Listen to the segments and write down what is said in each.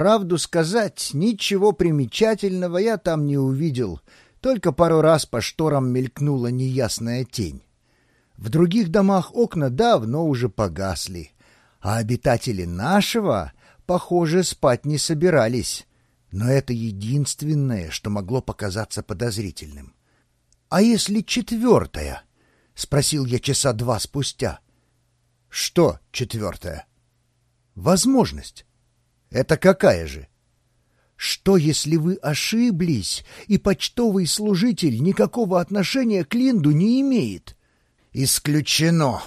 Правду сказать, ничего примечательного я там не увидел, только пару раз по шторам мелькнула неясная тень. В других домах окна давно уже погасли, а обитатели нашего, похоже, спать не собирались. Но это единственное, что могло показаться подозрительным. «А если четвертая?» — спросил я часа два спустя. «Что четвертая?» «Возможность. Это какая же?» Что, если вы ошиблись, и почтовый служитель никакого отношения к Линду не имеет? Исключено.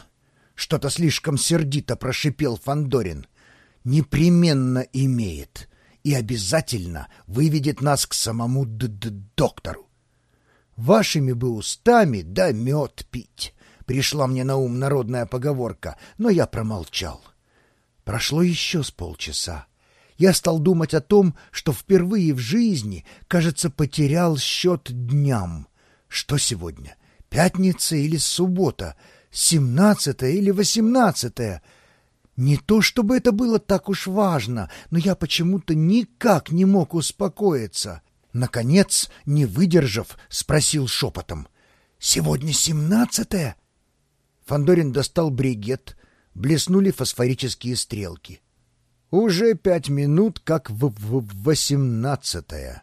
Что-то слишком сердито прошипел Фандорин. Непременно имеет и обязательно выведет нас к самому д -д доктору. Вашими бы устами да мед пить. Пришла мне на ум народная поговорка, но я промолчал. Прошло еще с полчаса я стал думать о том, что впервые в жизни, кажется, потерял счет дням. Что сегодня? Пятница или суббота? Семнадцатая или восемнадцатая? Не то чтобы это было так уж важно, но я почему-то никак не мог успокоиться. Наконец, не выдержав, спросил шепотом. «Сегодня семнадцатое?» Фандорин достал бригет, блеснули фосфорические стрелки. Уже пять минут, как в восемнадцатое.